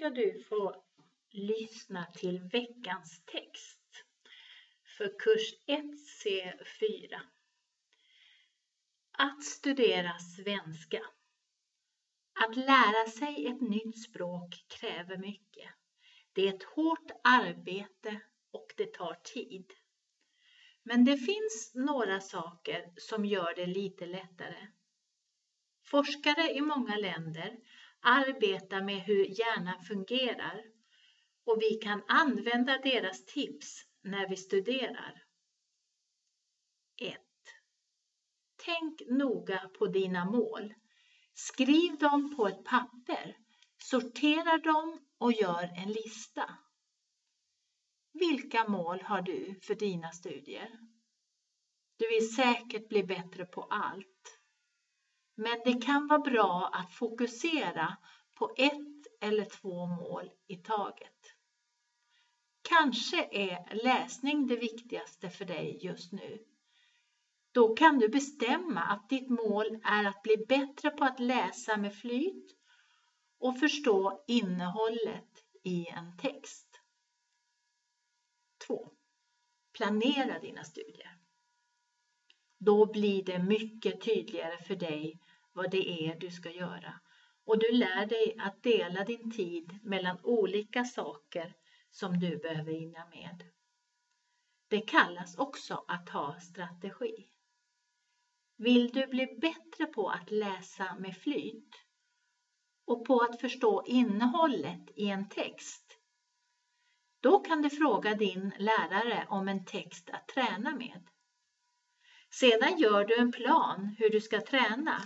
ska du få lyssna till veckans text för kurs 1C4. Att studera svenska. Att lära sig ett nytt språk kräver mycket. Det är ett hårt arbete och det tar tid. Men det finns några saker som gör det lite lättare. Forskare i många länder arbetar med hur hjärnan fungerar och vi kan använda deras tips när vi studerar. 1. Tänk noga på dina mål. Skriv dem på ett papper, sortera dem och gör en lista. Vilka mål har du för dina studier? Du vill säkert bli bättre på allt. Men det kan vara bra att fokusera på ett eller två mål i taget. Kanske är läsning det viktigaste för dig just nu. Då kan du bestämma att ditt mål är att bli bättre på att läsa med flyt och förstå innehållet i en text. 2. Planera dina studier. Då blir det mycket tydligare för dig vad det är du ska göra och du lär dig att dela din tid mellan olika saker som du behöver hinna med. Det kallas också att ha strategi. Vill du bli bättre på att läsa med flyt och på att förstå innehållet i en text? Då kan du fråga din lärare om en text att träna med. Sedan gör du en plan hur du ska träna.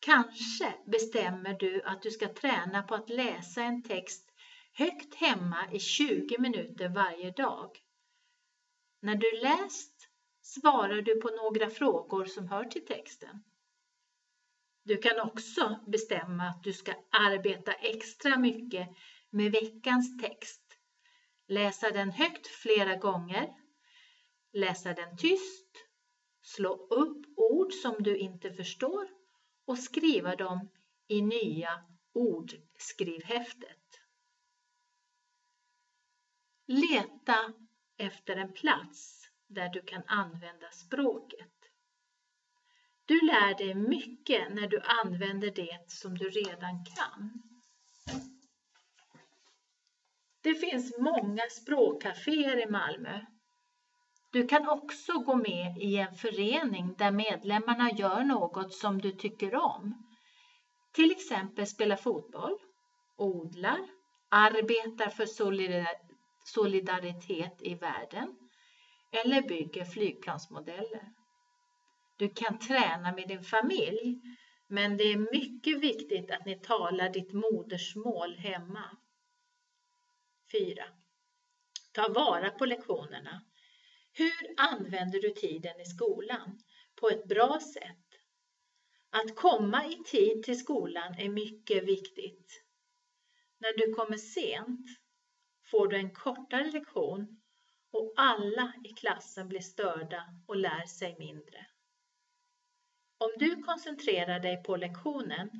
Kanske bestämmer du att du ska träna på att läsa en text högt hemma i 20 minuter varje dag. När du läst svarar du på några frågor som hör till texten. Du kan också bestämma att du ska arbeta extra mycket med veckans text. Läsa den högt flera gånger, läsa den tyst, slå upp ord som du inte förstår och skriva dem i nya ordskrivhäftet. Leta efter en plats där du kan använda språket. Du lär dig mycket när du använder det som du redan kan. Det finns många språkcaféer i Malmö. Du kan också gå med i en förening där medlemmarna gör något som du tycker om. Till exempel spela fotboll, odlar, arbetar för solidaritet i världen eller bygger flygplansmodeller. Du kan träna med din familj, men det är mycket viktigt att ni talar ditt modersmål hemma. 4. Ta vara på lektionerna. Hur använder du tiden i skolan på ett bra sätt? Att komma i tid till skolan är mycket viktigt. När du kommer sent får du en kortare lektion och alla i klassen blir störda och lär sig mindre. Om du koncentrerar dig på lektionen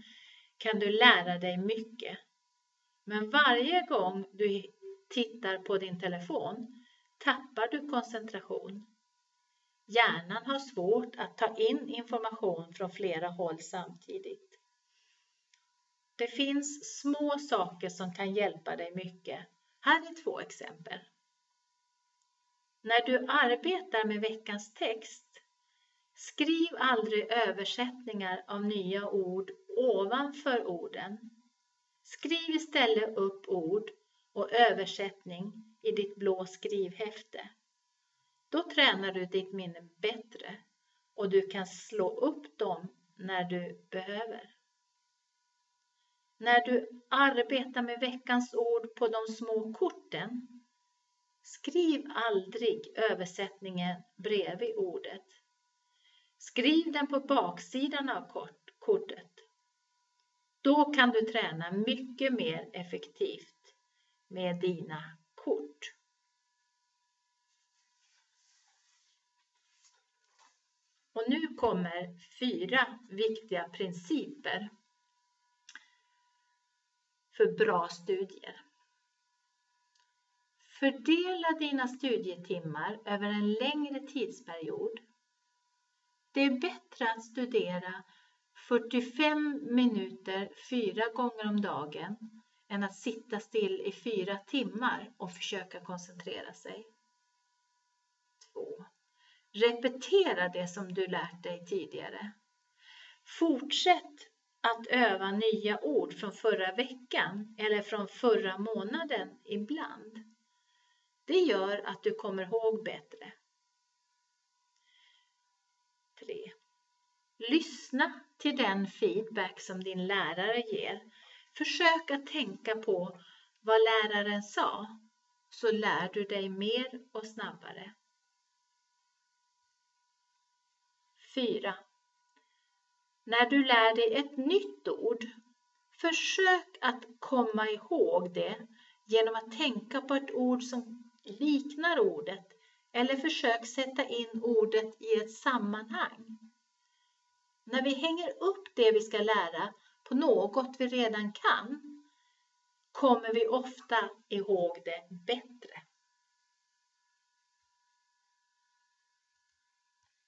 kan du lära dig mycket. Men varje gång du tittar på din telefon tappar du koncentration. Hjärnan har svårt att ta in information från flera håll samtidigt. Det finns små saker som kan hjälpa dig mycket. Här är två exempel. När du arbetar med veckans text, skriv aldrig översättningar av nya ord ovanför orden. Skriv istället upp ord och översättning i ditt blå skrivhäfte. Då tränar du ditt minne bättre och du kan slå upp dem när du behöver. När du arbetar med veckans ord på de små korten, skriv aldrig översättningen bredvid ordet. Skriv den på baksidan av kortet. Då kan du träna mycket mer effektivt med dina kort. Och nu kommer fyra viktiga principer för bra studier. Fördela dina studietimmar över en längre tidsperiod. Det är bättre att studera 45 minuter fyra gånger om dagen än att sitta still i fyra timmar och försöka koncentrera sig. 2. Repetera det som du lärt dig tidigare. Fortsätt att öva nya ord från förra veckan eller från förra månaden ibland. Det gör att du kommer ihåg bättre. 3. Lyssna till den feedback som din lärare ger. Försök att tänka på vad läraren sa, så lär du dig mer och snabbare. 4. När du lär dig ett nytt ord, försök att komma ihåg det genom att tänka på ett ord som liknar ordet eller försök sätta in ordet i ett sammanhang. När vi hänger upp det vi ska lära på något vi redan kan kommer vi ofta ihåg det bättre.